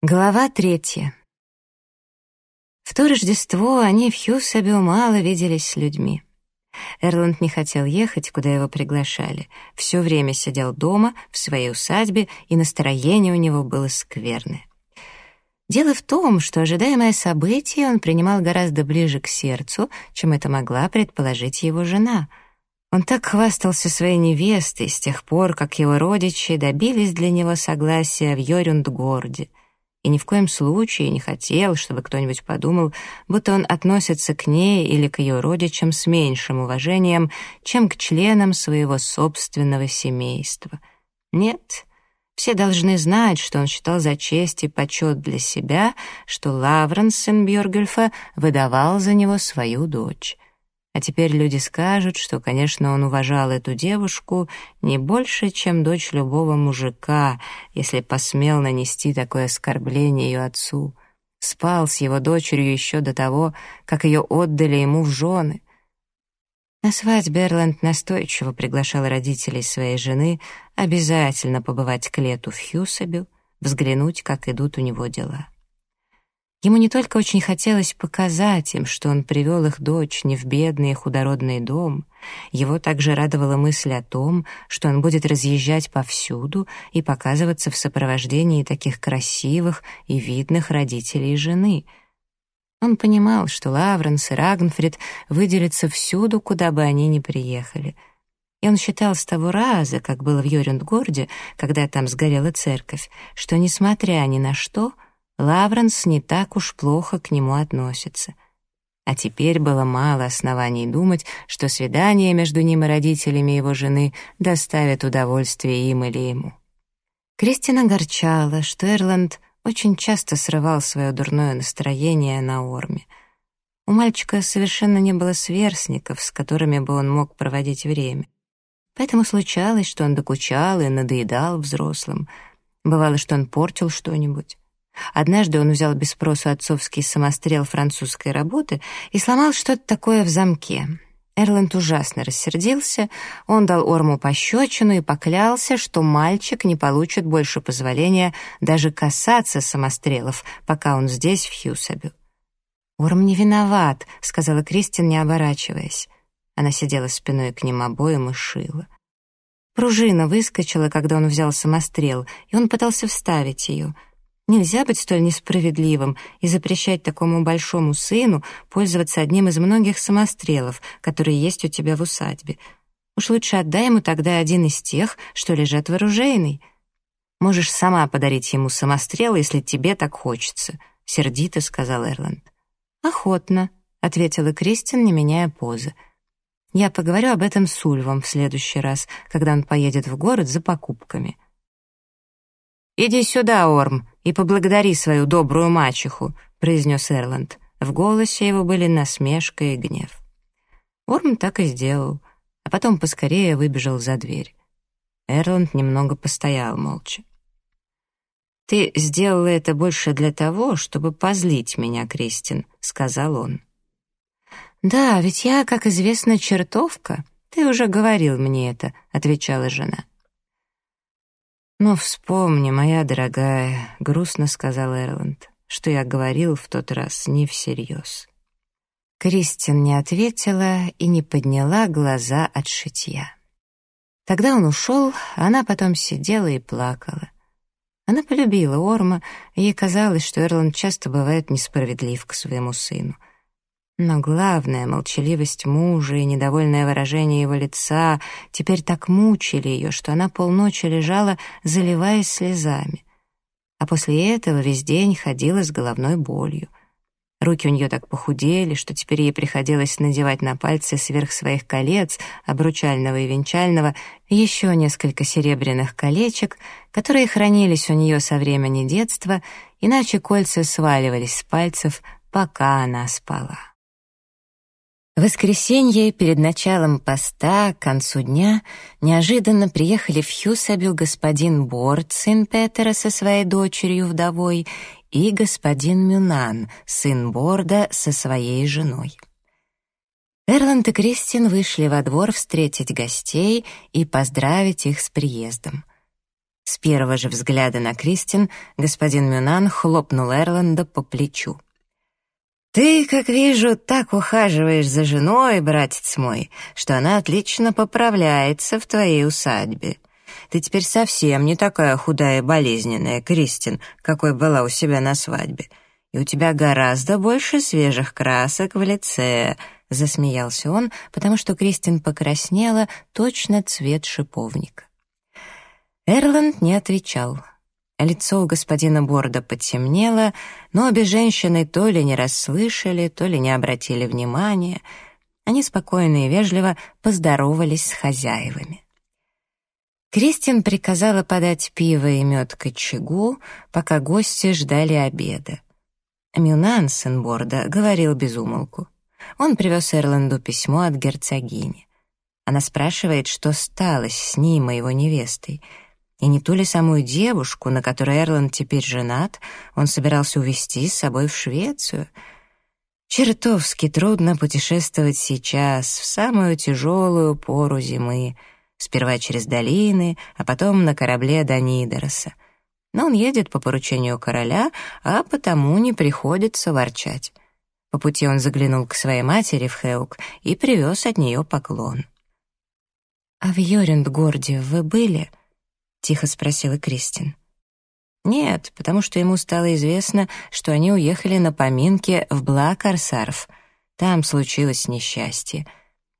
Глава третья. В то Рождество они в Хьюсабе мало виделись с людьми. Эрланд не хотел ехать, куда его приглашали. Все время сидел дома, в своей усадьбе, и настроение у него было скверное. Дело в том, что ожидаемое событие он принимал гораздо ближе к сердцу, чем это могла предположить его жена. Он так хвастался своей невестой с тех пор, как его родичи добились для него согласия в Йорюндгорде — и ни в коем случае не хотел, чтобы кто-нибудь подумал, будто он относится к ней или к ее родичам с меньшим уважением, чем к членам своего собственного семейства. Нет, все должны знать, что он считал за честь и почет для себя, что Лавренс, сын Бьоргюльфа, выдавал за него свою дочь. А теперь люди скажут, что, конечно, он уважал эту девушку не больше, чем дочь любого мужика, если посмел нанести такое оскорбление ее отцу. Спал с его дочерью еще до того, как ее отдали ему в жены. На свадьбе Эрланд настойчиво приглашал родителей своей жены обязательно побывать к лету в Хьюсабю, взглянуть, как идут у него дела. Ему не только очень хотелось показать им, что он привел их дочь не в бедный и худородный дом, его также радовала мысль о том, что он будет разъезжать повсюду и показываться в сопровождении таких красивых и видных родителей и жены. Он понимал, что Лавренс и Рагнфрид выделятся всюду, куда бы они ни приехали. И он считал с того раза, как было в Йорюндгорде, когда там сгорела церковь, что, несмотря ни на что, — Лавренс не так уж плохо к нему относится. А теперь было мало оснований думать, что свидание между ним и родителями его жены доставит удовольствие им или ему. Кристина огорчала, что Эрланд очень часто срывал свое дурное настроение на Орме. У мальчика совершенно не было сверстников, с которыми бы он мог проводить время. Поэтому случалось, что он докучал и надоедал взрослым. Бывало, что он портил что-нибудь. Однажды он взял без спросу отцовский самострел французской работы и сломал что-то такое в замке. Эрланд ужасно рассердился, он дал Орму пощечину и поклялся, что мальчик не получит больше позволения даже касаться самострелов, пока он здесь, в Хьюсабю. «Орм не виноват», — сказала Кристин, не оборачиваясь. Она сидела спиной к ним обоим и шила. Пружина выскочила, когда он взял самострел, и он пытался вставить ее — Нельзя быть столь несправедливым и запрещать такому большому сыну пользоваться одним из многих самострелов, которые есть у тебя в усадьбе. Уж лучше отдай ему тогда один из тех, что лежат в оружейной. Можешь сама подарить ему самострел, если тебе так хочется», — сердито сказал Эрланд. «Охотно», — ответила Кристин, не меняя позы. «Я поговорю об этом с Ульвом в следующий раз, когда он поедет в город за покупками». «Иди сюда, Орм, и поблагодари свою добрую мачеху», — произнес Эрланд. В голосе его были насмешка и гнев. Орм так и сделал, а потом поскорее выбежал за дверь. Эрланд немного постоял молча. «Ты сделала это больше для того, чтобы позлить меня, Кристин», — сказал он. «Да, ведь я, как известно, чертовка. Ты уже говорил мне это», — отвечала жена. «Но вспомни, моя дорогая», — грустно сказал Эрланд, «что я говорил в тот раз не всерьез». Кристин не ответила и не подняла глаза от шитья. Когда он ушел, она потом сидела и плакала. Она полюбила Орма, ей казалось, что Эрланд часто бывает несправедлив к своему сыну — но главное, молчаливость мужа и недовольное выражение его лица теперь так мучили ее, что она полночи лежала, заливаясь слезами. А после этого весь день ходила с головной болью. Руки у нее так похудели, что теперь ей приходилось надевать на пальцы сверх своих колец, обручального и венчального, еще несколько серебряных колечек, которые хранились у нее со времени детства, иначе кольца сваливались с пальцев, пока она спала. Воскресенье перед началом поста к концу дня неожиданно приехали в Хьюсабю господин Борт, сын Петера со своей дочерью вдовой, и господин Мюнан, сын Борда со своей женой. Эрланд и Кристин вышли во двор встретить гостей и поздравить их с приездом. С первого же взгляда на Кристин господин Мюнан хлопнул Эрланда по плечу. «Ты, как вижу, так ухаживаешь за женой, братец мой, что она отлично поправляется в твоей усадьбе. Ты теперь совсем не такая худая и болезненная, Кристин, какой была у себя на свадьбе. И у тебя гораздо больше свежих красок в лице», — засмеялся он, потому что Кристин покраснела точно цвет шиповника. Эрланд не отвечал. Лицо у господина Борда потемнело, но обе женщины то ли не расслышали, то ли не обратили внимания. Они спокойно и вежливо поздоровались с хозяевами. Кристин приказала подать пиво и мед к очагу, пока гости ждали обеда. Мюнан, сын Борда, говорил без умолку. Он привез Эрланду письмо от герцогини. Она спрашивает, что стало с ним и его невестой — и не ту ли самую девушку, на которой Эрланд теперь женат, он собирался увезти с собой в Швецию? Чертовски трудно путешествовать сейчас, в самую тяжелую пору зимы, сперва через долины, а потом на корабле до Нидероса. Но он едет по поручению короля, а потому не приходится ворчать. По пути он заглянул к своей матери в Хеук и привез от нее поклон. «А в Йорюндгорде вы были?» — тихо спросила Кристин. «Нет, потому что ему стало известно, что они уехали на поминки в Блакарсарф. Там случилось несчастье.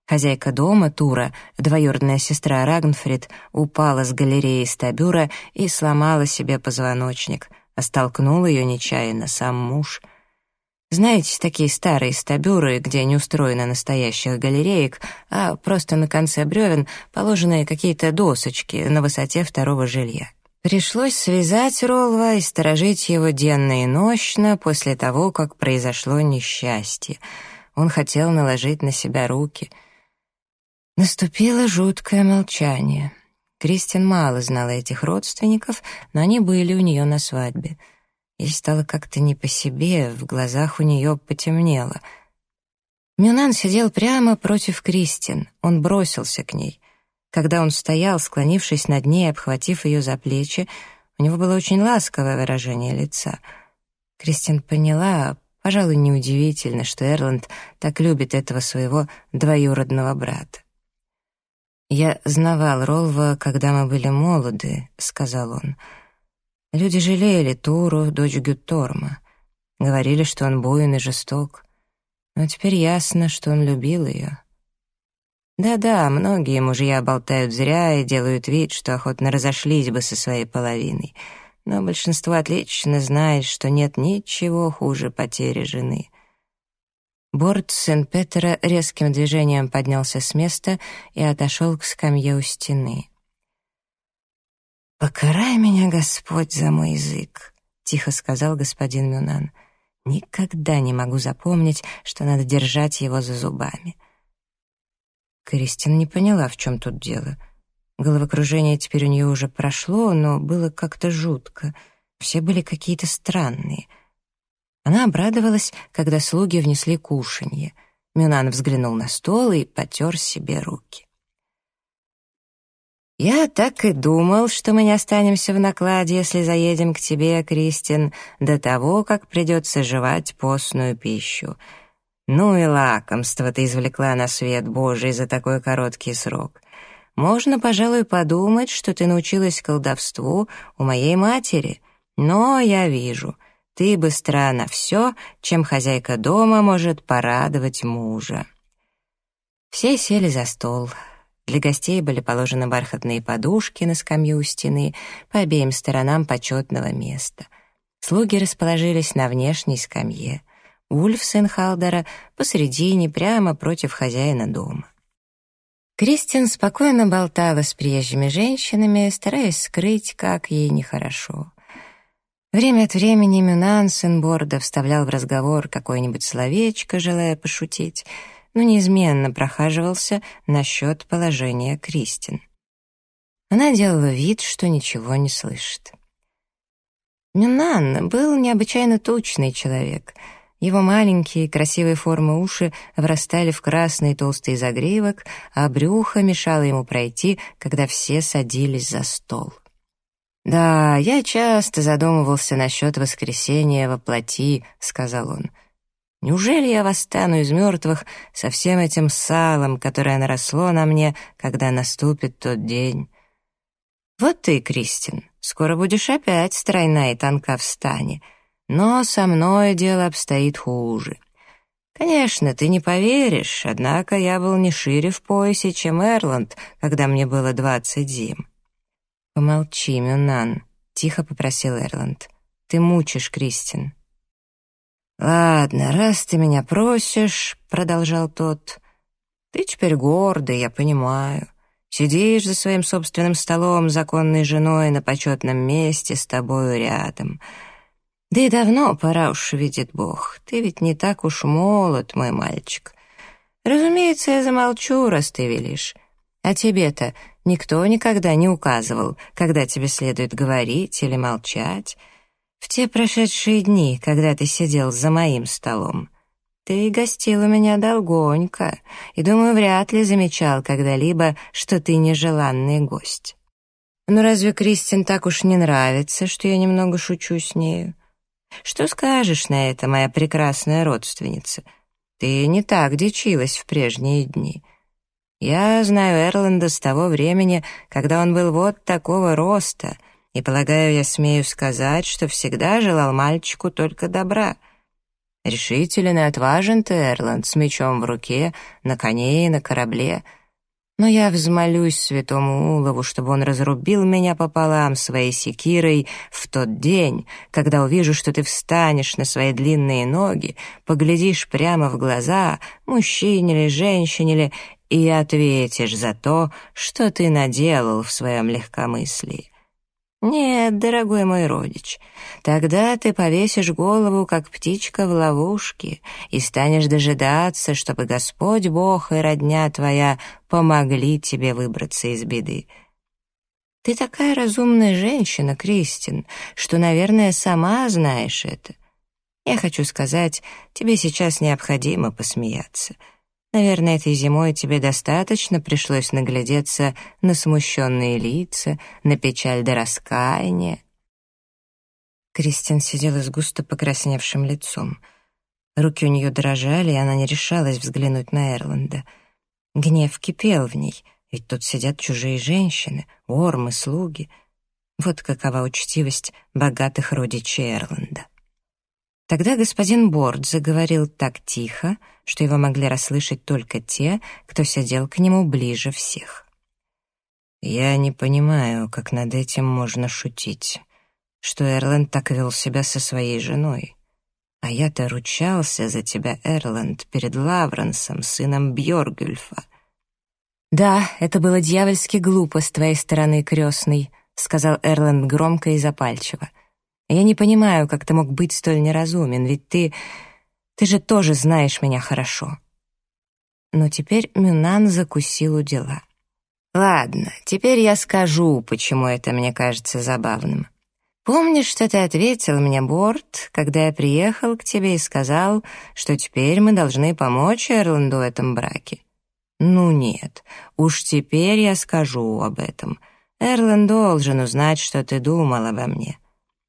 Хозяйка дома, Тура, двоюродная сестра Рагнфрид, упала с галереи стабюра и сломала себе позвоночник, а столкнул ее нечаянно сам муж». Знаете, такие старые стабюры, где не устроено настоящих галереек, а просто на конце бревен положены какие-то досочки на высоте второго жилья. Пришлось связать Ролва и сторожить его денно и нощно после того, как произошло несчастье. Он хотел наложить на себя руки. Наступило жуткое молчание. Кристин мало знала этих родственников, но они были у нее на свадьбе — Ей стало как-то не по себе, в глазах у нее потемнело. Мюнан сидел прямо против Кристин, он бросился к ней. Когда он стоял, склонившись над ней, обхватив ее за плечи, у него было очень ласковое выражение лица. Кристин поняла, пожалуй, неудивительно, что Эрланд так любит этого своего двоюродного брата. «Я знавал Ролва, когда мы были молоды», — сказал он, — Люди жалели Туру, дочь Гюторма. Говорили, что он буин и жесток. Но теперь ясно, что он любил ее. Да-да, многие мужья болтают зря и делают вид, что охотно разошлись бы со своей половиной. Но большинство отлично знает, что нет ничего хуже потери жены. Борт сын Петера резким движением поднялся с места и отошел к скамье у стены. «Покарай меня, Господь, за мой язык», — тихо сказал господин Мюнан. «Никогда не могу запомнить, что надо держать его за зубами». Кристин не поняла, в чем тут дело. Головокружение теперь у нее уже прошло, но было как-то жутко. Все были какие-то странные. Она обрадовалась, когда слуги внесли кушанье. Мюнан взглянул на стол и потер себе руки. «Я так и думал, что мы не останемся в накладе, если заедем к тебе, Кристин, до того, как придется жевать постную пищу. Ну и лакомство ты извлекла на свет Божий за такой короткий срок. Можно, пожалуй, подумать, что ты научилась колдовству у моей матери, но я вижу, ты быстра на все, чем хозяйка дома может порадовать мужа». Все сели за стол. Для гостей были положены бархатные подушки на скамью у стены по обеим сторонам почетного места. Слуги расположились на внешней скамье. Ульф, сын Халдера, посредине, прямо против хозяина дома. Кристин спокойно болтала с приезжими женщинами, стараясь скрыть, как ей нехорошо. Время от времени Мюнан, сын Борда, вставлял в разговор какое-нибудь словечко, желая пошутить — но неизменно прохаживался насчет положения Кристин. Она делала вид, что ничего не слышит. Мюнан был необычайно тучный человек. Его маленькие, красивые формы уши врастали в красный толстый загривок, а брюхо мешало ему пройти, когда все садились за стол. «Да, я часто задумывался насчет воскресения во плоти», — сказал он. «Неужели я восстану из мертвых со всем этим салом, которое наросло на мне, когда наступит тот день?» «Вот ты, Кристин, скоро будешь опять стройна и тонка в стане, но со мной дело обстоит хуже». Конечно, ты не поверишь, однако я был не шире в поясе, чем Эрланд, когда мне было двадцать зим. Помолчи, Мюнан, тихо попросил Эрланд. Ты мучишь Кристин. Ладно, раз ты меня просишь, продолжал тот. Ты теперь гордый, я понимаю. Сидишь за своим собственным столом, законной женой на почетном месте с тобою рядом — да и давно пора уж, видит Бог. Ты ведь не так уж молод, мой мальчик. Разумеется, я замолчу, раз ты велишь. А тебе-то никто никогда не указывал, когда тебе следует говорить или молчать. В те прошедшие дни, когда ты сидел за моим столом, ты гостил у меня долгонько, и, думаю, вряд ли замечал когда-либо, что ты нежеланный гость. Но разве Кристин так уж не нравится, что я немного шучу с нею? Что скажешь на это, моя прекрасная родственница? Ты не так дичилась в прежние дни. Я знаю Эрланда с того времени, когда он был вот такого роста, и, полагаю, я смею сказать, что всегда желал мальчику только добра. Решителен и отважен ты, Эрланд, с мечом в руке, на коне и на корабле — но я взмолюсь святому Улову, чтобы он разрубил меня пополам своей секирой в тот день, когда увижу, что ты встанешь на свои длинные ноги, поглядишь прямо в глаза, мужчине или женщине ли, и ответишь за то, что ты наделал в своем легкомыслии. «Нет, дорогой мой родич, тогда ты повесишь голову, как птичка в ловушке, и станешь дожидаться, чтобы Господь Бог и родня твоя помогли тебе выбраться из беды. Ты такая разумная женщина, Кристин, что, наверное, сама знаешь это. Я хочу сказать, тебе сейчас необходимо посмеяться». Наверное, этой зимой тебе достаточно пришлось наглядеться на смущенные лица, на печаль до раскаяния. Кристин сидела с густо покрасневшим лицом. Руки у нее дрожали, и она не решалась взглянуть на Эрланда. Гнев кипел в ней, ведь тут сидят чужие женщины, ормы, слуги. Вот какова учтивость богатых родичей Эрланда. Тогда господин Борд заговорил так тихо, что его могли расслышать только те, кто сидел к нему ближе всех. «Я не понимаю, как над этим можно шутить, что Эрланд так вел себя со своей женой. А я-то ручался за тебя, Эрланд, перед Лавренсом, сыном Бьоргюльфа». «Да, это было дьявольски глупо с твоей стороны, крестный», — сказал Эрланд громко и запальчиво. Я не понимаю, как ты мог быть столь неразумен, ведь ты... Ты же тоже знаешь меня хорошо». Но теперь Мюнан закусил у дела. «Ладно, теперь я скажу, почему это мне кажется забавным. Помнишь, что ты ответил мне, Борт, когда я приехал к тебе и сказал, что теперь мы должны помочь Эрланду в этом браке? Ну нет, уж теперь я скажу об этом. Эрланд должен узнать, что ты думал обо мне».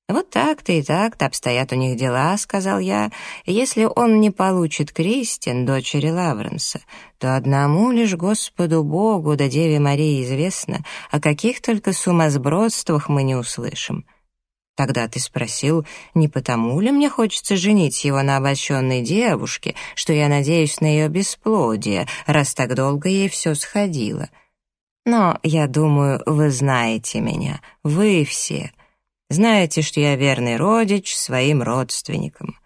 «Вот так-то и так-то обстоят у них дела», — сказал я. «Если он не получит Кристин, дочери Лавренса, то одному лишь Господу Богу да Деве Марии известно, о каких только сумасбродствах мы не услышим». Тогда ты спросил, не потому ли мне хочется женить его на обольщенной девушке, что я надеюсь на ее бесплодие, раз так долго ей все сходило. Но, я думаю, вы знаете меня, вы все — знаете, что я верный родич своим родственникам».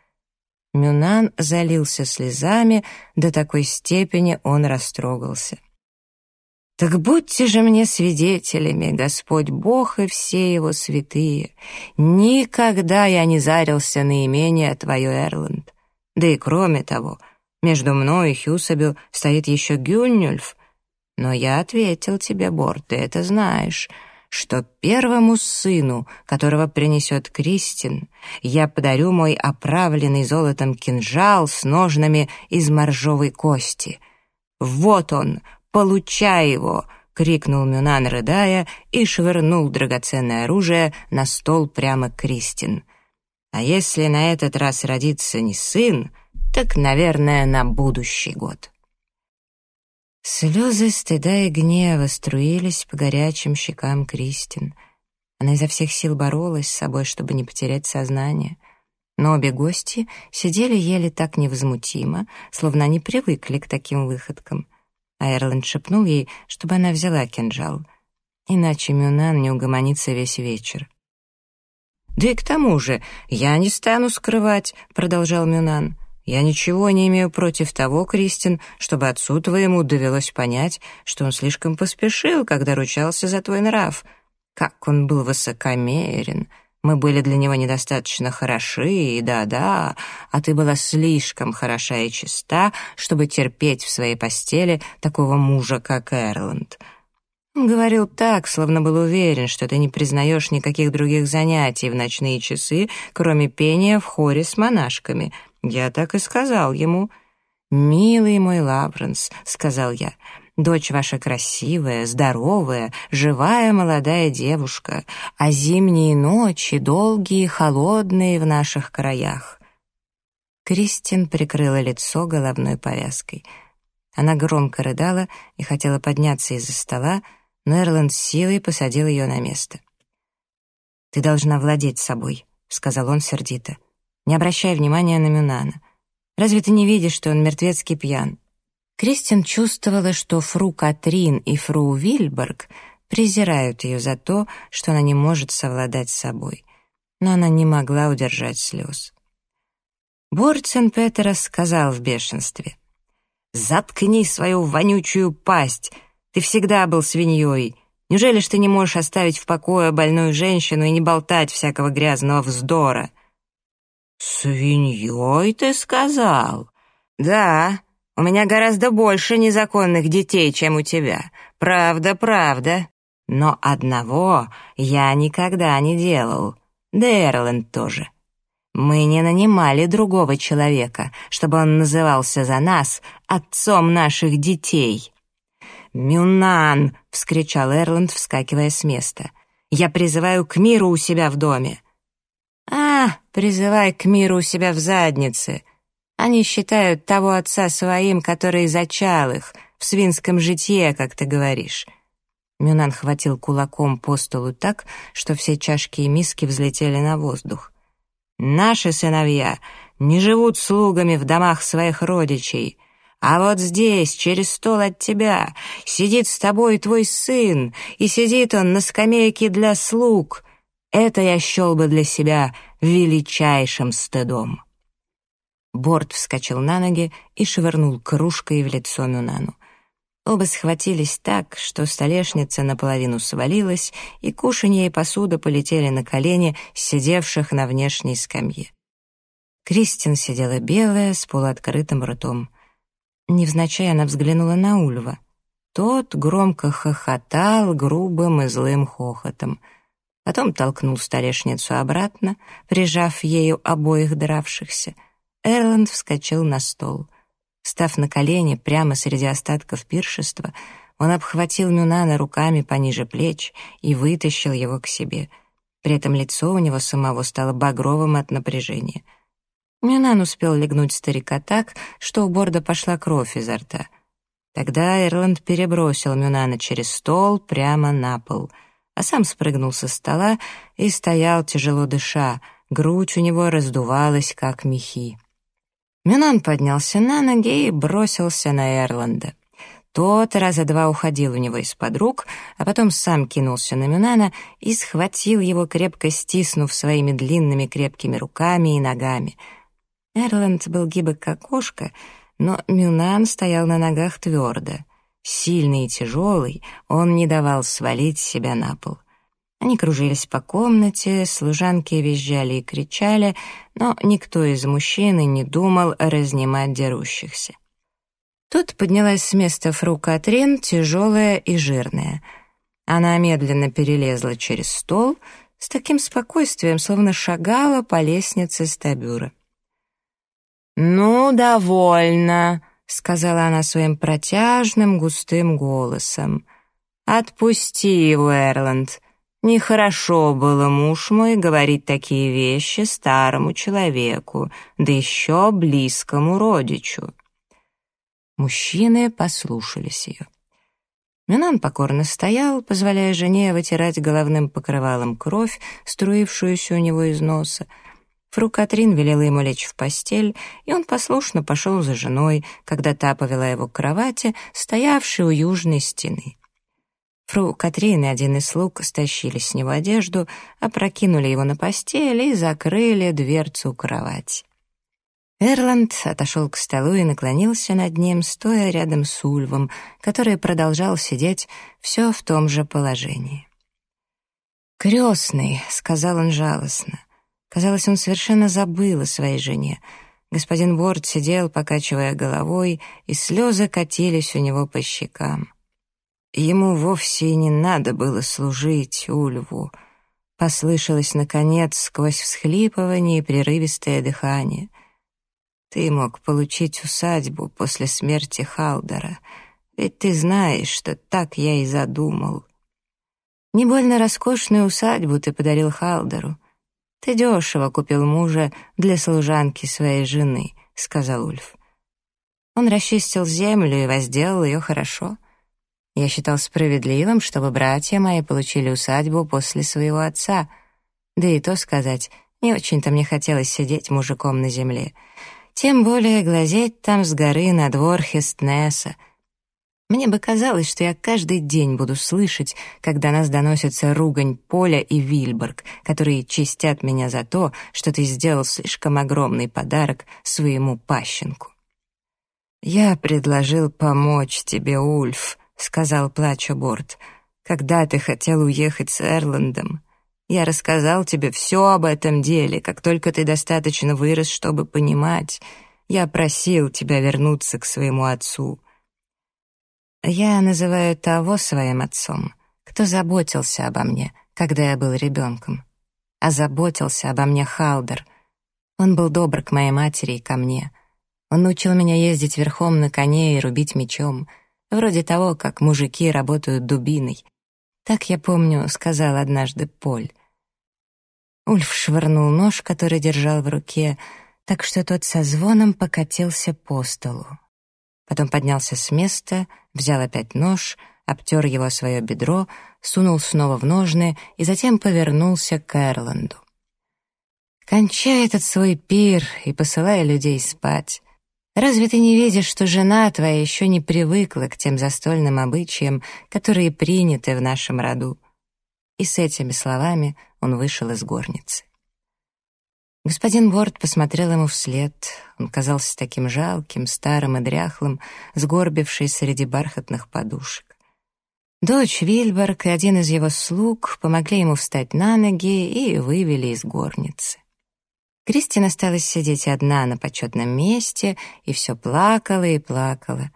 Мюнан залился слезами, до такой степени он растрогался. «Так будьте же мне свидетелями, Господь Бог и все его святые. Никогда я не зарился на имение твое, Эрланд. Да и кроме того, между мной и Хьюсабю стоит еще Гюннюльф. Но я ответил тебе, Борт, ты это знаешь» что первому сыну, которого принесет Кристин, я подарю мой оправленный золотом кинжал с ножнами из моржовой кости. Вот он, получай его, — крикнул Мюнан, рыдая, и швырнул драгоценное оружие на стол прямо Кристин. «А если на этот раз родится не сын, так, наверное, на будущий год». Слезы стыда и гнева струились по горячим щекам Кристин. Она изо всех сил боролась с собой, чтобы не потерять сознание. Но обе гости сидели еле так невозмутимо, словно они привыкли к таким выходкам. А Эрланд шепнул ей, чтобы она взяла кинжал. Иначе Мюнан не угомонится весь вечер. «Да и к тому же, я не стану скрывать», — продолжал Мюнан. Я ничего не имею против того, Кристин, чтобы отцу твоему довелось понять, что он слишком поспешил, когда ручался за твой нрав. Как он был высокомерен. Мы были для него недостаточно хороши, и да-да, а ты была слишком хороша и чиста, чтобы терпеть в своей постели такого мужа, как Эрланд. Он говорил так, словно был уверен, что ты не признаешь никаких других занятий в ночные часы, кроме пения в хоре с монашками — я так и сказал ему. «Милый мой Лавренс», — сказал я, — «дочь ваша красивая, здоровая, живая молодая девушка, а зимние ночи долгие, холодные в наших краях». Кристин прикрыла лицо головной повязкой. Она громко рыдала и хотела подняться из-за стола, но Эрланд силой посадил ее на место. «Ты должна владеть собой», — сказал он сердито не обращая внимания на Мюнана. «Разве ты не видишь, что он мертвецкий пьян?» Кристин чувствовала, что фру Катрин и фру Вильберг презирают ее за то, что она не может совладать с собой. Но она не могла удержать слез. Борцен Петерас сказал в бешенстве. «Заткни свою вонючую пасть! Ты всегда был свиньей. Неужели ж ты не можешь оставить в покое больную женщину и не болтать всякого грязного вздора?» «Свиньей, ты сказал?» «Да, у меня гораздо больше незаконных детей, чем у тебя. Правда, правда. Но одного я никогда не делал. Да Эрленд тоже. Мы не нанимали другого человека, чтобы он назывался за нас отцом наших детей». «Мюнан!» — вскричал Эрланд, вскакивая с места. «Я призываю к миру у себя в доме. «А, призывай к миру у себя в заднице. Они считают того отца своим, который зачал их, в свинском житье, как ты говоришь». Мюнан хватил кулаком по столу так, что все чашки и миски взлетели на воздух. «Наши сыновья не живут слугами в домах своих родичей». А вот здесь, через стол от тебя, сидит с тобой твой сын, и сидит он на скамейке для слуг. Это я счел бы для себя величайшим стыдом. Борт вскочил на ноги и швырнул кружкой в лицо Мюнану. Оба схватились так, что столешница наполовину свалилась, и кушанье и посуда полетели на колени сидевших на внешней скамье. Кристин сидела белая, с полуоткрытым ртом. Невзначай она взглянула на Ульва. Тот громко хохотал грубым и злым хохотом — потом толкнул столешницу обратно, прижав ею обоих дравшихся. Эрланд вскочил на стол. Став на колени прямо среди остатков пиршества, он обхватил Мюнана руками пониже плеч и вытащил его к себе. При этом лицо у него самого стало багровым от напряжения. Мюнан успел легнуть старика так, что у Борда пошла кровь изо рта. Тогда Эрланд перебросил Мюнана через стол прямо на пол — а сам спрыгнул со стола и стоял, тяжело дыша, грудь у него раздувалась, как мехи. Мюнан поднялся на ноги и бросился на Эрланда. Тот раза два уходил у него из-под рук, а потом сам кинулся на Мюнана и схватил его, крепко стиснув своими длинными крепкими руками и ногами. Эрланд был гибок как кошка, но Мюнан стоял на ногах твердо — Сильный и тяжелый, он не давал свалить себя на пол. Они кружились по комнате, служанки визжали и кричали, но никто из мужчин и не думал разнимать дерущихся. Тут поднялась с места фру Катрин, тяжелая и жирная. Она медленно перелезла через стол с таким спокойствием, словно шагала по лестнице стабюра. «Ну, довольно», — сказала она своим протяжным густым голосом. «Отпусти его, Эрланд. Нехорошо было, муж мой, говорить такие вещи старому человеку, да еще близкому родичу». Мужчины послушались ее. Минон покорно стоял, позволяя жене вытирать головным покрывалом кровь, струившуюся у него из носа. Фру Катрин велела ему лечь в постель, и он послушно пошел за женой, когда та повела его к кровати, стоявшей у южной стены. Фру Катрин и один из слуг стащили с него одежду, опрокинули его на постель и закрыли дверцу кровати. Эрланд отошел к столу и наклонился над ним, стоя рядом с Ульвом, который продолжал сидеть все в том же положении. «Крестный», — сказал он жалостно. Казалось, он совершенно забыл о своей жене. Господин Борт сидел, покачивая головой, и слезы катились у него по щекам. Ему вовсе и не надо было служить Ульву. Послышалось, наконец, сквозь всхлипывание и прерывистое дыхание. Ты мог получить усадьбу после смерти Халдера, ведь ты знаешь, что так я и задумал. Не больно роскошную усадьбу ты подарил Халдеру. Ты дешево купил мужа для служанки своей жены, — сказал Ульф. Он расчистил землю и возделал ее хорошо. Я считал справедливым, чтобы братья мои получили усадьбу после своего отца. Да и то сказать, не очень-то мне хотелось сидеть мужиком на земле — тем более глазеть там с горы на двор Хестнеса. Мне бы казалось, что я каждый день буду слышать, когда нас доносится ругань Поля и Вильберг, которые чистят меня за то, что ты сделал слишком огромный подарок своему пащенку. «Я предложил помочь тебе, Ульф», — сказал плача Борт, «когда ты хотел уехать с Эрландом. Я рассказал тебе все об этом деле, как только ты достаточно вырос, чтобы понимать. Я просил тебя вернуться к своему отцу. Я называю того своим отцом, кто заботился обо мне, когда я был ребенком. А заботился обо мне Халдер. Он был добр к моей матери и ко мне. Он научил меня ездить верхом на коне и рубить мечом, вроде того, как мужики работают дубиной. Так, я помню, сказал однажды Поль. Ульф швырнул нож, который держал в руке, так что тот со звоном покатился по столу. Потом поднялся с места, взял опять нож, обтер его свое бедро, сунул снова в ножны и затем повернулся к Эрланду. «Кончай этот свой пир и посылай людей спать. Разве ты не видишь, что жена твоя еще не привыкла к тем застольным обычаям, которые приняты в нашем роду?» И с этими словами он вышел из горницы. Господин Борт посмотрел ему вслед. Он казался таким жалким, старым и дряхлым, сгорбивший среди бархатных подушек. Дочь Вильберг и один из его слуг помогли ему встать на ноги и вывели из горницы. Кристина осталась сидеть одна на почетном месте и все плакала и плакала.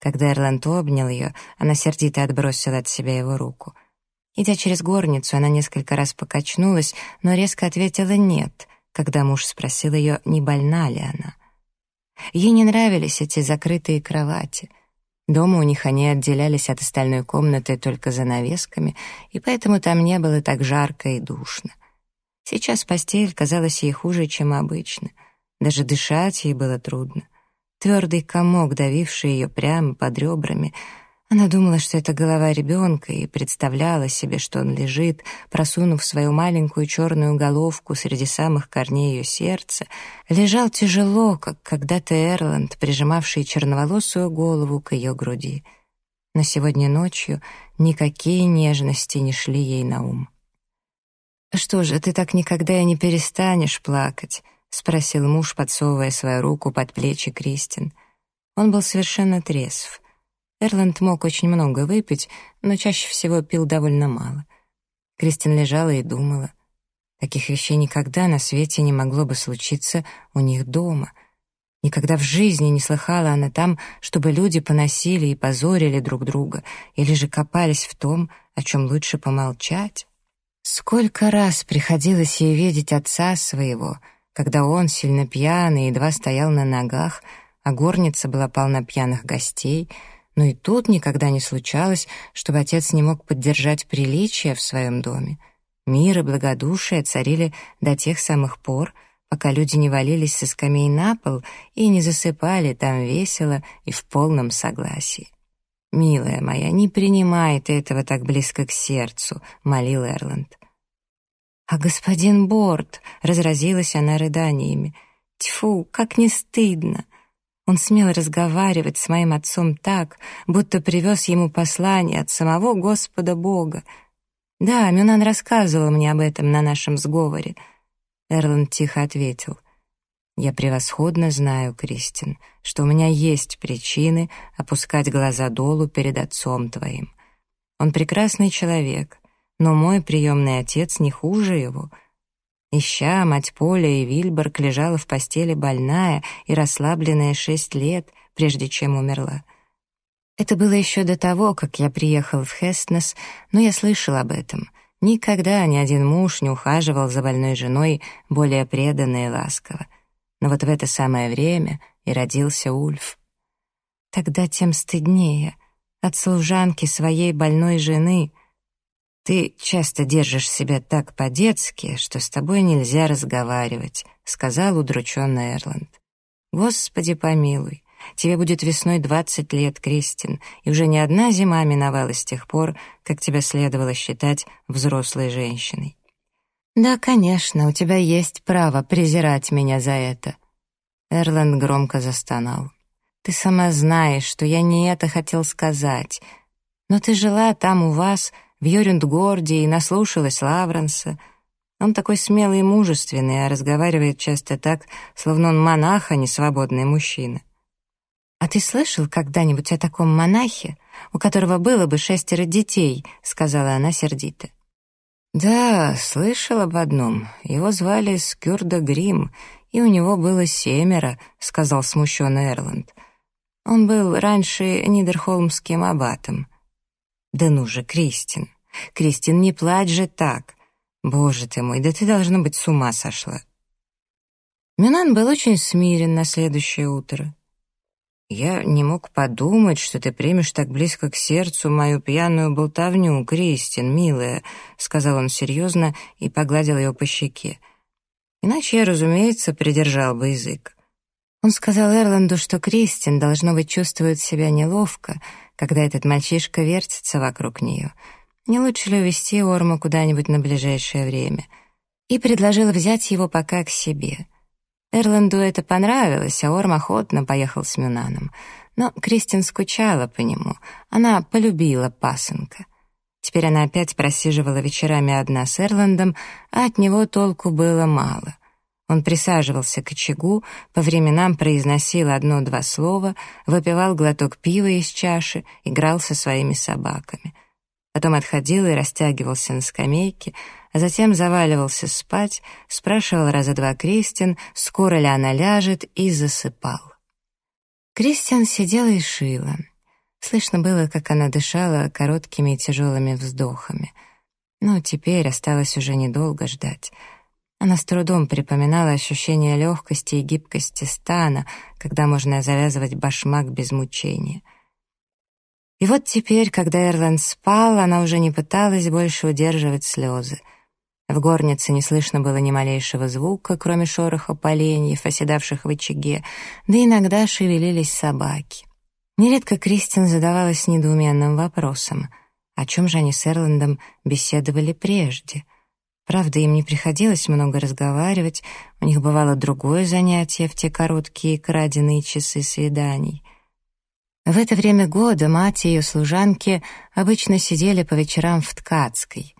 Когда Эрланд обнял ее, она сердито отбросила от себя его руку. Идя через горницу, она несколько раз покачнулась, но резко ответила «нет», когда муж спросил ее, не больна ли она. Ей не нравились эти закрытые кровати. Дома у них они отделялись от остальной комнаты только занавесками, и поэтому там не было так жарко и душно. Сейчас постель казалась ей хуже, чем обычно. Даже дышать ей было трудно. Твердый комок, давивший ее прямо под ребрами. Она думала, что это голова ребенка, и представляла себе, что он лежит, просунув свою маленькую черную головку среди самых корней ее сердца, лежал тяжело, как когда-то Эрланд, прижимавший черноволосую голову к ее груди. Но сегодня ночью никакие нежности не шли ей на ум. «Что же, ты так никогда и не перестанешь плакать?» — спросил муж, подсовывая свою руку под плечи Кристин. Он был совершенно трезв. Эрланд мог очень много выпить, но чаще всего пил довольно мало. Кристин лежала и думала. Таких вещей никогда на свете не могло бы случиться у них дома. Никогда в жизни не слыхала она там, чтобы люди поносили и позорили друг друга, или же копались в том, о чем лучше помолчать. Сколько раз приходилось ей видеть отца своего, когда он, сильно пьяный, едва стоял на ногах, а горница была полна пьяных гостей, но и тут никогда не случалось, чтобы отец не мог поддержать приличие в своем доме. Мир и благодушие царили до тех самых пор, пока люди не валились со скамей на пол и не засыпали там весело и в полном согласии. «Милая моя, не принимай ты этого так близко к сердцу», — молил Эрланд. «А господин Борт!» — разразилась она рыданиями. «Тьфу, как не стыдно!» Он смел разговаривать с моим отцом так, будто привез ему послание от самого Господа Бога. Да, Мюнан рассказывал мне об этом на нашем сговоре. Эрланд тихо ответил. «Я превосходно знаю, Кристин, что у меня есть причины опускать глаза долу перед отцом твоим. Он прекрасный человек, но мой приемный отец не хуже его». Ища, мать Поля и Вильборг лежала в постели больная и расслабленная шесть лет, прежде чем умерла. Это было еще до того, как я приехал в Хестнес, но я слышал об этом. Никогда ни один муж не ухаживал за больной женой более преданно и ласково. Но вот в это самое время и родился Ульф. Тогда тем стыднее. От служанки своей больной жены — «Ты часто держишь себя так по-детски, что с тобой нельзя разговаривать», — сказал удрученный Эрланд. «Господи помилуй, тебе будет весной двадцать лет, Кристин, и уже не одна зима миновала с тех пор, как тебя следовало считать взрослой женщиной». «Да, конечно, у тебя есть право презирать меня за это». Эрланд громко застонал. «Ты сама знаешь, что я не это хотел сказать, но ты жила там у вас в Йорюндгорде и наслушалась Лавренса. Он такой смелый и мужественный, а разговаривает часто так, словно он монах, а не свободный мужчина. «А ты слышал когда-нибудь о таком монахе, у которого было бы шестеро детей?» — сказала она сердито. «Да, слышал об одном. Его звали Скюрда Грим, и у него было семеро», — сказал смущенный Эрланд. «Он был раньше Нидерхолмским аббатом». «Да ну же, Кристин, Кристин, не плачь же так. Боже ты мой, да ты, должна быть, с ума сошла. Минан был очень смирен на следующее утро. «Я не мог подумать, что ты примешь так близко к сердцу мою пьяную болтовню, Кристин, милая», — сказал он серьезно и погладил ее по щеке. «Иначе я, разумеется, придержал бы язык». Он сказал Эрланду, что Кристин, должно быть, чувствует себя неловко, когда этот мальчишка вертится вокруг нее — не лучше ли увезти Орма куда-нибудь на ближайшее время, и предложила взять его пока к себе. Эрланду это понравилось, а Орм охотно поехал с Мюнаном. Но Кристин скучала по нему, она полюбила пасынка. Теперь она опять просиживала вечерами одна с Эрландом, а от него толку было мало. Он присаживался к очагу, по временам произносил одно-два слова, выпивал глоток пива из чаши, играл со своими собаками — Потом отходил и растягивался на скамейке, а затем заваливался спать, спрашивал раза два Кристин, скоро ли она ляжет, и засыпал. Кристин сидела и шила. Слышно было, как она дышала короткими и тяжелыми вздохами. Но теперь осталось уже недолго ждать. Она с трудом припоминала ощущение легкости и гибкости стана, когда можно завязывать башмак без мучения — и вот теперь, когда Эрланд спал, она уже не пыталась больше удерживать слезы. В горнице не слышно было ни малейшего звука, кроме шороха поленьев, оседавших в очаге, да иногда шевелились собаки. Нередко Кристин задавалась недоуменным вопросом, о чем же они с Эрландом беседовали прежде. Правда, им не приходилось много разговаривать, у них бывало другое занятие в те короткие краденые часы свиданий — в это время года мать и ее служанки обычно сидели по вечерам в ткацкой.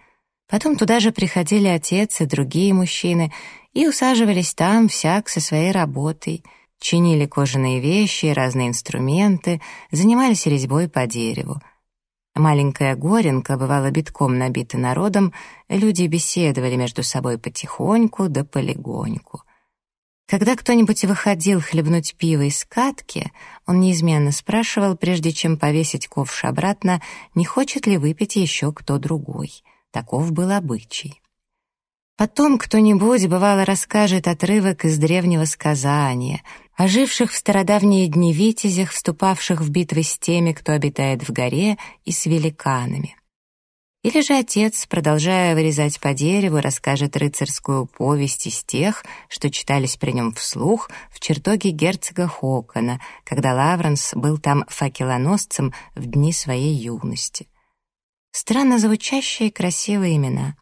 Потом туда же приходили отец и другие мужчины и усаживались там всяк со своей работой, чинили кожаные вещи и разные инструменты, занимались резьбой по дереву. Маленькая горенка бывала битком набита народом, люди беседовали между собой потихоньку да полегоньку — когда кто-нибудь выходил хлебнуть пиво из катки, он неизменно спрашивал, прежде чем повесить ковш обратно, не хочет ли выпить еще кто другой. Таков был обычай. Потом кто-нибудь, бывало, расскажет отрывок из древнего сказания, оживших в стародавние дни витязях, вступавших в битвы с теми, кто обитает в горе, и с великанами. Или же отец, продолжая вырезать по дереву, расскажет рыцарскую повесть из тех, что читались при нем вслух в чертоге герцога Хокона, когда Лавренс был там факелоносцем в дни своей юности. Странно звучащие красивые имена.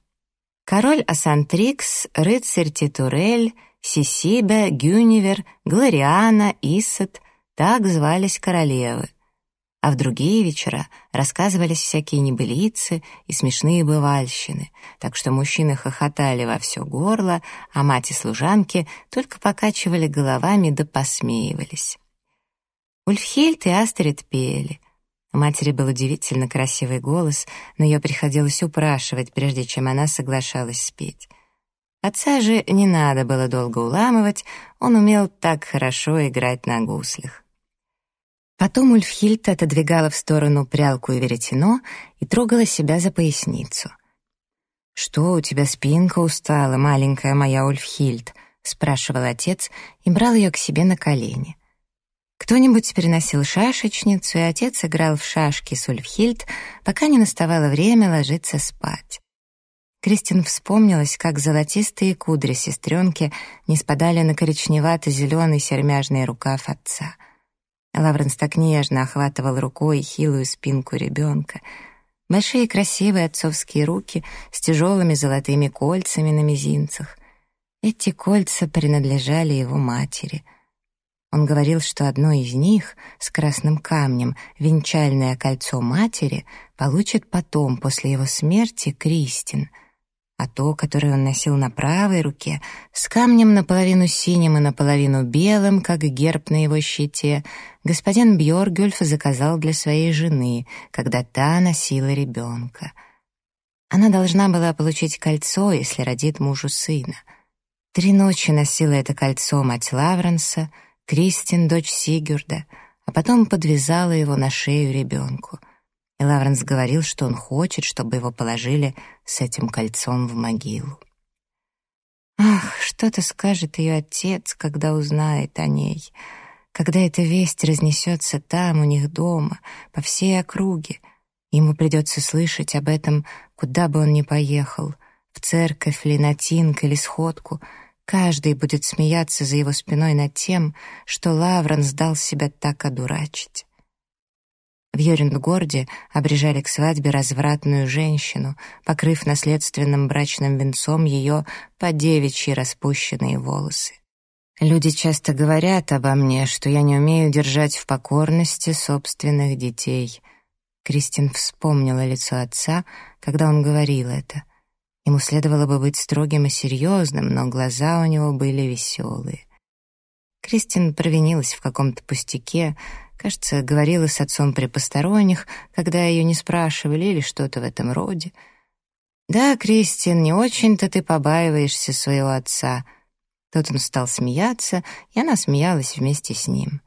Король Асантрикс, рыцарь Титурель, Сисибе, Гюнивер, Глориана, Исет — так звались королевы — а в другие вечера рассказывались всякие небылицы и смешные бывальщины, так что мужчины хохотали во все горло, а мать и служанки только покачивали головами да посмеивались. Ульфхельд и Астрид пели. У матери был удивительно красивый голос, но ее приходилось упрашивать, прежде чем она соглашалась спеть. Отца же не надо было долго уламывать, он умел так хорошо играть на гуслях. Потом Ульфхильд отодвигала в сторону прялку и веретено и трогала себя за поясницу. «Что, у тебя спинка устала, маленькая моя Ульфхильд?» — спрашивал отец и брал ее к себе на колени. Кто-нибудь переносил шашечницу, и отец играл в шашки с Ульфхильд, пока не наставало время ложиться спать. Кристин вспомнилась, как золотистые кудри сестренки не спадали на коричневато-зеленый сермяжный рукав отца — Лавренс так нежно охватывал рукой хилую спинку ребенка. Большие красивые отцовские руки с тяжелыми золотыми кольцами на мизинцах. Эти кольца принадлежали его матери. Он говорил, что одно из них с красным камнем, венчальное кольцо матери, получит потом, после его смерти, Кристин — а то, которое он носил на правой руке, с камнем наполовину синим и наполовину белым, как герб на его щите, господин Бьоргюльф заказал для своей жены, когда та носила ребенка. Она должна была получить кольцо, если родит мужу сына. Три ночи носила это кольцо мать Лавренса, Кристин, дочь Сигюрда, а потом подвязала его на шею ребенку — и Лавренс говорил, что он хочет, чтобы его положили с этим кольцом в могилу. Ах, что-то скажет ее отец, когда узнает о ней, когда эта весть разнесется там, у них дома, по всей округе. Ему придется слышать об этом, куда бы он ни поехал, в церковь ли, на тинг или сходку. Каждый будет смеяться за его спиной над тем, что Лавренс дал себя так одурачить. В Йорюндгорде обрежали к свадьбе развратную женщину, покрыв наследственным брачным венцом ее по девичьи распущенные волосы. Люди часто говорят обо мне, что я не умею держать в покорности собственных детей. Кристин вспомнила лицо отца, когда он говорил это. Ему следовало бы быть строгим и серьезным, но глаза у него были веселые. Кристин провинилась в каком-то пустяке, Кажется, говорила с отцом при посторонних, когда ее не спрашивали или что-то в этом роде. «Да, Кристин, не очень-то ты побаиваешься своего отца». Тут он стал смеяться, и она смеялась вместе с ним.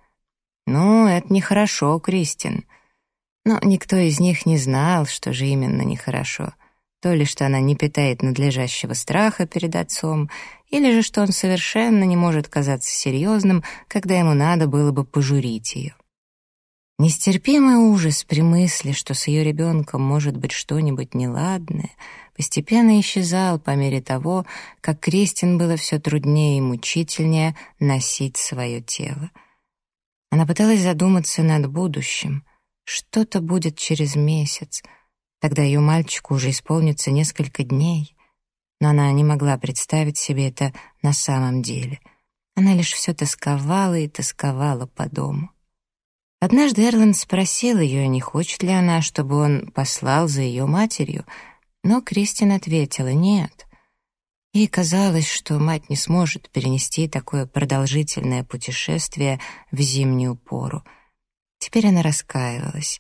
«Ну, это нехорошо, Кристин». Но никто из них не знал, что же именно нехорошо. То ли, что она не питает надлежащего страха перед отцом, или же, что он совершенно не может казаться серьезным, когда ему надо было бы пожурить ее. Нестерпимый ужас при мысли, что с ее ребенком может быть что-нибудь неладное, постепенно исчезал по мере того, как Кристин было все труднее и мучительнее носить свое тело. Она пыталась задуматься над будущим. Что-то будет через месяц. Тогда ее мальчику уже исполнится несколько дней. Но она не могла представить себе это на самом деле. Она лишь все тосковала и тосковала по дому. Однажды Эрланд спросил ее, не хочет ли она, чтобы он послал за ее матерью, но Кристин ответила «нет». Ей казалось, что мать не сможет перенести такое продолжительное путешествие в зимнюю пору. Теперь она раскаивалась.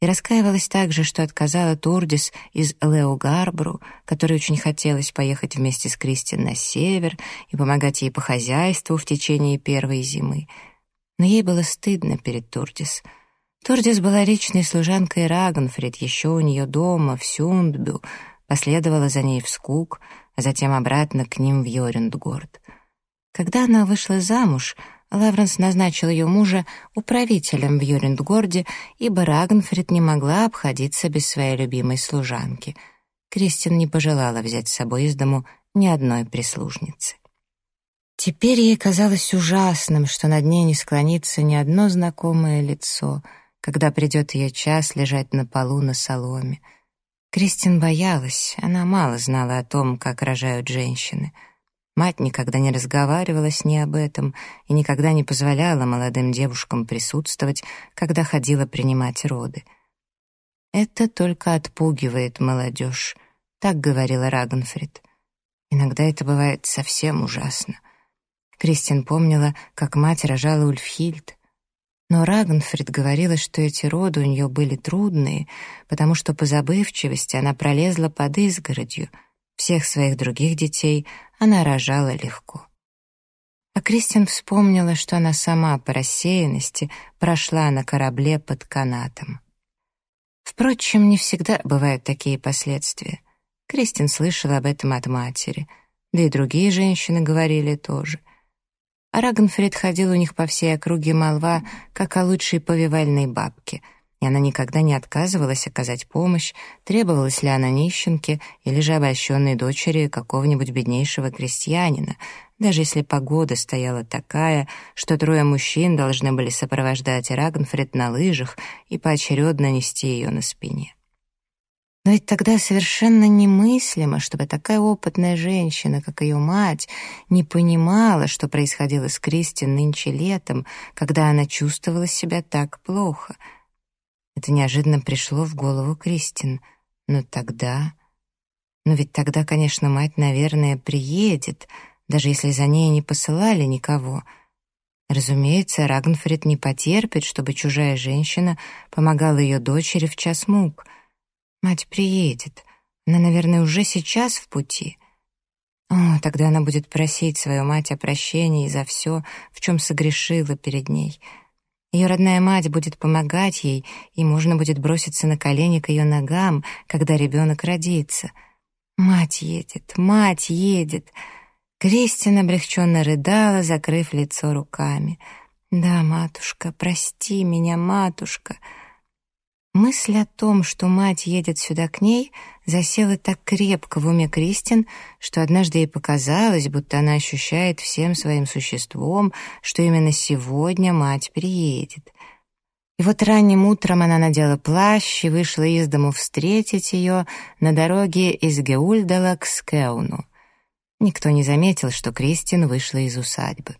И раскаивалась также, что отказала Турдис из Леогарбру, которой очень хотелось поехать вместе с Кристин на север и помогать ей по хозяйству в течение первой зимы — но ей было стыдно перед Турдис. Турдис была личной служанкой Рагнфрид, еще у нее дома, в Сюндбю, последовала за ней в Скук, а затем обратно к ним в Йорюндгорд. Когда она вышла замуж, Лавренс назначил ее мужа управителем в Юриндгорде, ибо Рагнфрид не могла обходиться без своей любимой служанки. Кристин не пожелала взять с собой из дому ни одной прислужницы. Теперь ей казалось ужасным, что над ней не склонится ни одно знакомое лицо, когда придет ее час лежать на полу на соломе. Кристин боялась, она мало знала о том, как рожают женщины — Мать никогда не разговаривала с ней об этом и никогда не позволяла молодым девушкам присутствовать, когда ходила принимать роды. «Это только отпугивает молодежь», — так говорила Рагнфрид. Иногда это бывает совсем ужасно. Кристин помнила, как мать рожала Ульфхильд. Но Рагнфрид говорила, что эти роды у нее были трудные, потому что по забывчивости она пролезла под изгородью. Всех своих других детей она рожала легко. А Кристин вспомнила, что она сама по рассеянности прошла на корабле под канатом. Впрочем, не всегда бывают такие последствия. Кристин слышала об этом от матери, да и другие женщины говорили тоже. А ходил у них по всей округе молва, как о лучшей повивальной бабке — и она никогда не отказывалась оказать помощь, требовалась ли она нищенке или же обольщенной дочери какого-нибудь беднейшего крестьянина, даже если погода стояла такая, что трое мужчин должны были сопровождать Рагнфред на лыжах и поочередно нести ее на спине. Но ведь тогда совершенно немыслимо, чтобы такая опытная женщина, как ее мать, не понимала, что происходило с Кристин нынче летом, когда она чувствовала себя так плохо — это неожиданно пришло в голову Кристин. Но тогда... Но ведь тогда, конечно, мать, наверное, приедет, даже если за ней не посылали никого. Разумеется, Рагнфрид не потерпит, чтобы чужая женщина помогала ее дочери в час мук. Мать приедет. Она, наверное, уже сейчас в пути. О, тогда она будет просить свою мать о прощении за все, в чем согрешила перед ней — ее родная мать будет помогать ей, и можно будет броситься на колени к ее ногам, когда ребенок родится. Мать едет, мать едет. Кристина облегченно рыдала, закрыв лицо руками. «Да, матушка, прости меня, матушка». Мысль о том, что мать едет сюда к ней, засела так крепко в уме Кристин, что однажды ей показалось, будто она ощущает всем своим существом, что именно сегодня мать приедет. И вот ранним утром она надела плащ и вышла из дому встретить ее на дороге из Геульдала к Скеуну. Никто не заметил, что Кристин вышла из усадьбы.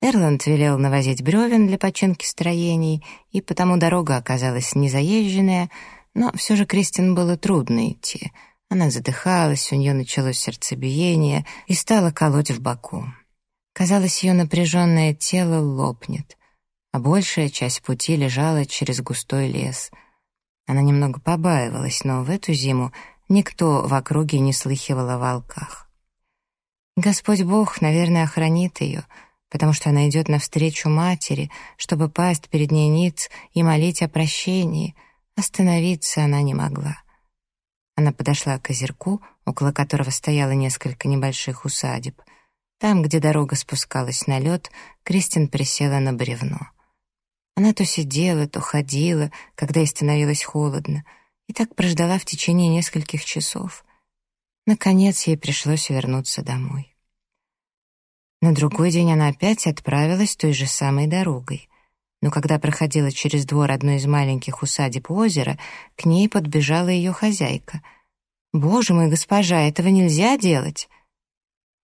Эрланд велел навозить бревен для починки строений, и потому дорога оказалась незаезженная, но все же Кристин было трудно идти. Она задыхалась, у нее началось сердцебиение и стало колоть в боку. Казалось, ее напряженное тело лопнет, а большая часть пути лежала через густой лес. Она немного побаивалась, но в эту зиму никто в округе не слыхивал о волках. Господь Бог, наверное, охранит ее — потому что она идет навстречу матери, чтобы пасть перед ней ниц и молить о прощении. Остановиться она не могла. Она подошла к озерку, около которого стояло несколько небольших усадеб. Там, где дорога спускалась на лед, Кристин присела на бревно. Она то сидела, то ходила, когда ей становилось холодно, и так прождала в течение нескольких часов. Наконец ей пришлось вернуться домой. На другой день она опять отправилась той же самой дорогой. Но когда проходила через двор одной из маленьких усадеб озера, к ней подбежала ее хозяйка. «Боже мой, госпожа, этого нельзя делать!»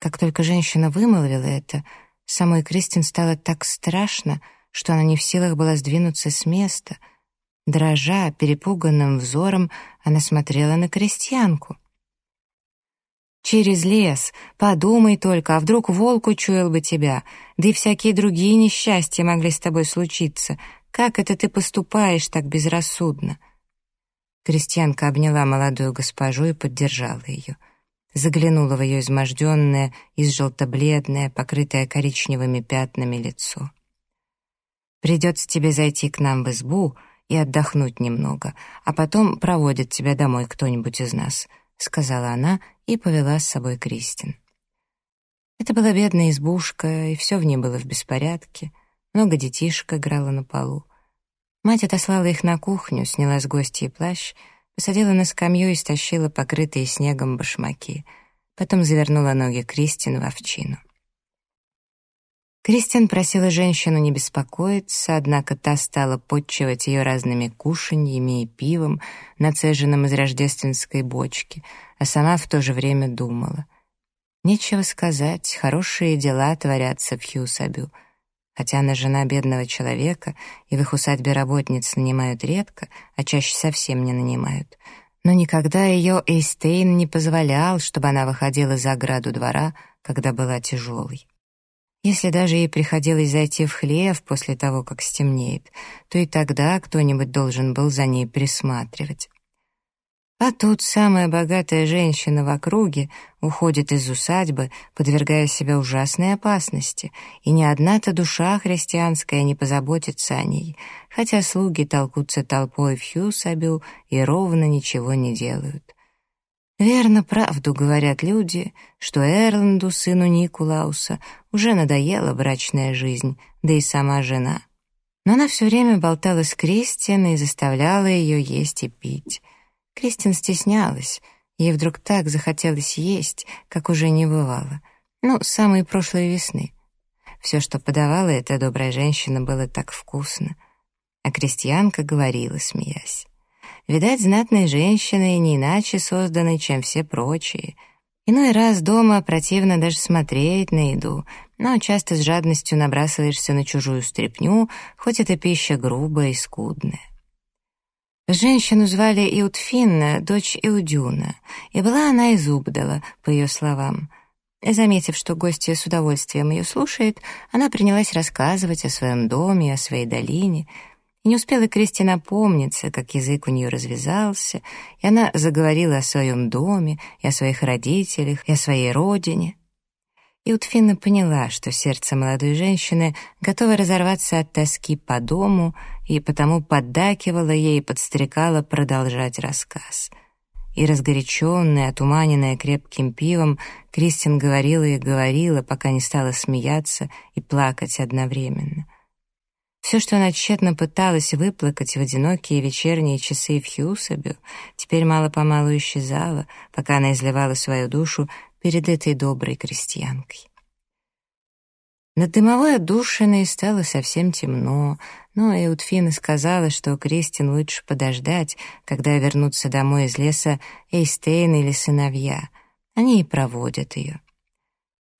Как только женщина вымолвила это, самой Кристин стало так страшно, что она не в силах была сдвинуться с места. Дрожа, перепуганным взором, она смотрела на крестьянку. Через лес. Подумай только, а вдруг волк учуял бы тебя? Да и всякие другие несчастья могли с тобой случиться. Как это ты поступаешь так безрассудно?» Крестьянка обняла молодую госпожу и поддержала ее. Заглянула в ее изможденное, изжелто-бледное, покрытое коричневыми пятнами лицо. «Придется тебе зайти к нам в избу и отдохнуть немного, а потом проводит тебя домой кто-нибудь из нас», — сказала она и повела с собой Кристин. Это была бедная избушка, и все в ней было в беспорядке. Много детишек играло на полу. Мать отослала их на кухню, сняла с гостей плащ, посадила на скамью и стащила покрытые снегом башмаки. Потом завернула ноги Кристин в овчину. Кристин просила женщину не беспокоиться, однако та стала подчивать ее разными кушаньями и пивом, нацеженным из рождественской бочки, а сама в то же время думала. Нечего сказать, хорошие дела творятся в Хьюсабю. Хотя она жена бедного человека, и в их усадьбе работниц нанимают редко, а чаще совсем не нанимают. Но никогда ее Эйстейн не позволял, чтобы она выходила за ограду двора, когда была тяжелой. Если даже ей приходилось зайти в хлев после того, как стемнеет, то и тогда кто-нибудь должен был за ней присматривать. А тут самая богатая женщина в округе уходит из усадьбы, подвергая себя ужасной опасности, и ни одна-то душа христианская не позаботится о ней, хотя слуги толкутся толпой в Хьюсабю и ровно ничего не делают. Верно, правду говорят люди, что Эрланду, сыну Никулауса, уже надоела брачная жизнь, да и сама жена. Но она все время болтала с Кристиан и заставляла ее есть и пить. Кристин стеснялась. Ей вдруг так захотелось есть, как уже не бывало. Ну, с самой прошлой весны. Все, что подавала эта добрая женщина, было так вкусно. А крестьянка говорила, смеясь. Видать, знатные женщины не иначе созданы, чем все прочие. Иной раз дома противно даже смотреть на еду, но часто с жадностью набрасываешься на чужую стряпню, хоть эта пища грубая и скудная. Женщину звали Иудфинна, дочь Иудюна, и была она из Убдала, по ее словам. Заметив, что гостья с удовольствием ее слушает, она принялась рассказывать о своем доме, о своей долине. И не успела Кристи напомниться, как язык у нее развязался, и она заговорила о своем доме, и о своих родителях, и о своей родине — и Утфина поняла, что сердце молодой женщины готово разорваться от тоски по дому, и потому поддакивала ей и подстрекала продолжать рассказ. И разгоряченная, отуманенная крепким пивом, Кристин говорила и говорила, пока не стала смеяться и плакать одновременно. Все, что она тщетно пыталась выплакать в одинокие вечерние часы в Хьюсабю, теперь мало-помалу исчезало, пока она изливала свою душу перед этой доброй крестьянкой. Над дымовой отдушиной стало совсем темно, но Эутфина сказала, что Кристин лучше подождать, когда вернутся домой из леса Эйстейн или сыновья. Они и проводят ее.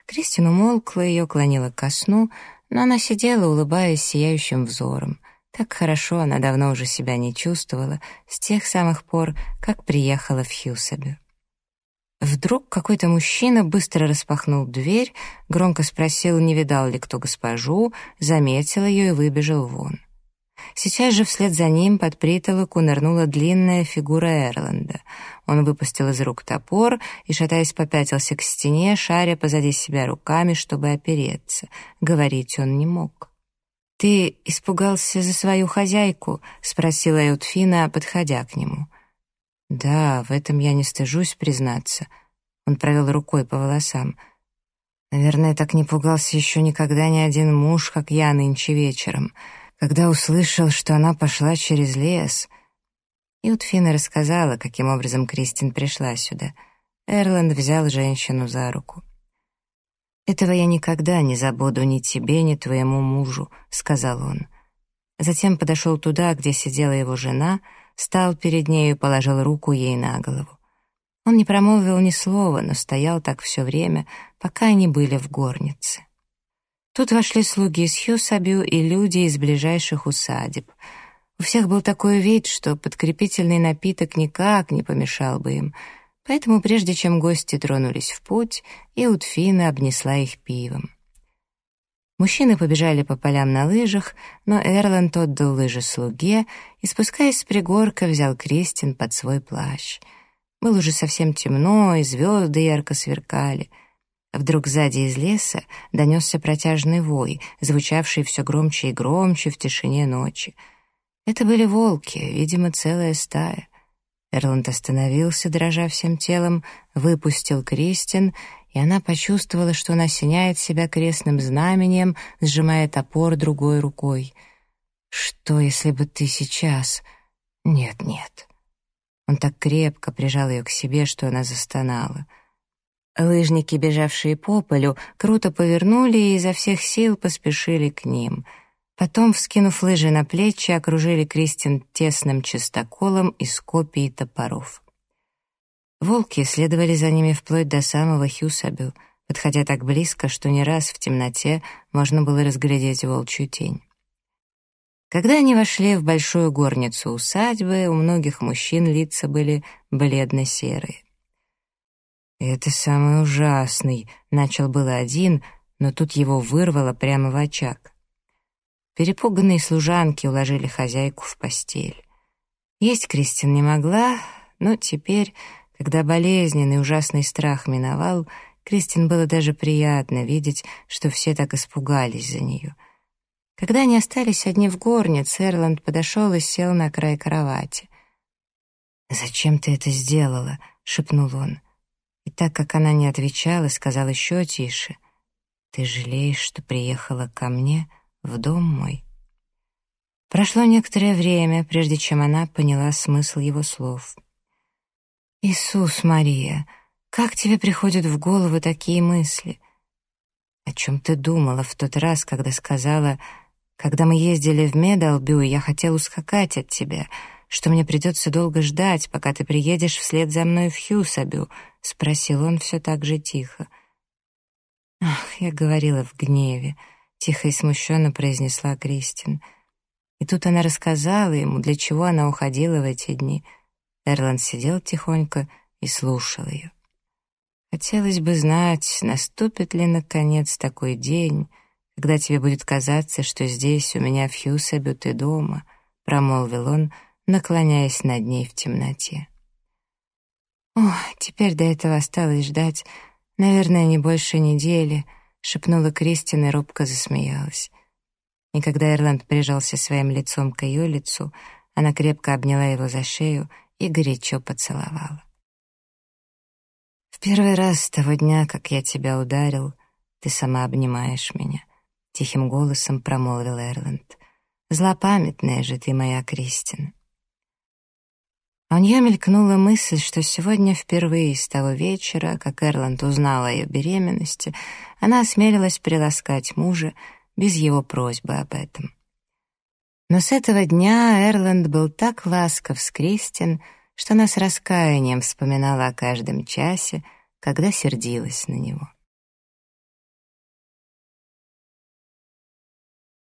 Кристин умолкла, ее клонила ко сну, но она сидела, улыбаясь сияющим взором. Так хорошо она давно уже себя не чувствовала, с тех самых пор, как приехала в Хьюсабю. Вдруг какой-то мужчина быстро распахнул дверь, громко спросил, не видал ли кто госпожу, заметил ее и выбежал вон. Сейчас же вслед за ним под притолоку нырнула длинная фигура Эрланда. Он выпустил из рук топор и, шатаясь, попятился к стене, шаря позади себя руками, чтобы опереться. Говорить он не мог. «Ты испугался за свою хозяйку?» — спросила Эутфина, подходя к нему. Да, в этом я не стыжусь признаться. Он провел рукой по волосам. Наверное, так не пугался еще никогда ни один муж, как я нынче вечером, когда услышал, что она пошла через лес. И Утфина рассказала, каким образом Кристин пришла сюда. Эрланд взял женщину за руку. «Этого я никогда не забуду ни тебе, ни твоему мужу», — сказал он. Затем подошел туда, где сидела его жена — стал перед нею и положил руку ей на голову. Он не промолвил ни слова, но стоял так все время, пока они были в горнице. Тут вошли слуги из Хьюсабю и люди из ближайших усадеб. У всех был такой вид, что подкрепительный напиток никак не помешал бы им, поэтому прежде чем гости тронулись в путь, Иудфина обнесла их пивом. Мужчины побежали по полям на лыжах, но Эрланд отдал лыжи слуге и, спускаясь с пригорка, взял Кристин под свой плащ. Было уже совсем темно, и звезды ярко сверкали. Вдруг сзади из леса донесся протяжный вой, звучавший все громче и громче в тишине ночи. Это были волки, видимо, целая стая. Эрланд остановился, дрожа всем телом, выпустил Кристин, и она почувствовала, что он осеняет себя крестным знамением, сжимая топор другой рукой. «Что, если бы ты сейчас...» «Нет, нет». Он так крепко прижал ее к себе, что она застонала. Лыжники, бежавшие по полю, круто повернули и изо всех сил поспешили к ним. Потом, вскинув лыжи на плечи, окружили Кристин тесным чистоколом из копий топоров. Волки следовали за ними вплоть до самого Хьюсабю, подходя так близко, что не раз в темноте можно было разглядеть волчью тень. Когда они вошли в большую горницу усадьбы, у многих мужчин лица были бледно-серые. «Это самый ужасный», — начал было один, но тут его вырвало прямо в очаг. Перепуганные служанки уложили хозяйку в постель. Есть Кристин не могла, но теперь, когда болезненный ужасный страх миновал, Кристин было даже приятно видеть, что все так испугались за нее. Когда они остались одни в горнице, Эрланд подошел и сел на край кровати. «Зачем ты это сделала?» — шепнул он. И так как она не отвечала, сказал еще тише. «Ты жалеешь, что приехала ко мне в дом мой?» Прошло некоторое время, прежде чем она поняла смысл его слов. «Иисус Мария, как тебе приходят в голову такие мысли? О чем ты думала в тот раз, когда сказала, когда мы ездили в Медалбю, я хотел ускакать от тебя?» Что мне придется долго ждать, пока ты приедешь вслед за мной в Хьюсабю?» — спросил он все так же тихо. «Ах, я говорила в гневе», — тихо и смущенно произнесла Кристин. И тут она рассказала ему, для чего она уходила в эти дни. Эрланд сидел тихонько и слушал ее. Хотелось бы знать, наступит ли, наконец, такой день, когда тебе будет казаться, что здесь, у меня в Хьюсабю, ты дома, — промолвил он, — наклоняясь над ней в темноте. «О, теперь до этого осталось ждать, наверное, не больше недели», — шепнула Кристина и робко засмеялась. И когда Эрланд прижался своим лицом к ее лицу, она крепко обняла его за шею и горячо поцеловала. «В первый раз с того дня, как я тебя ударил, ты сама обнимаешь меня», — тихим голосом промолвил Эрланд. «Злопамятная же ты моя, Кристина». У нее мелькнула мысль, что сегодня впервые с того вечера, как Эрланд узнала о ее беременности, она осмелилась приласкать мужа без его просьбы об этом. Но с этого дня Эрланд был так ласков с Кристин, что она с раскаянием вспоминала о каждом часе, когда сердилась на него.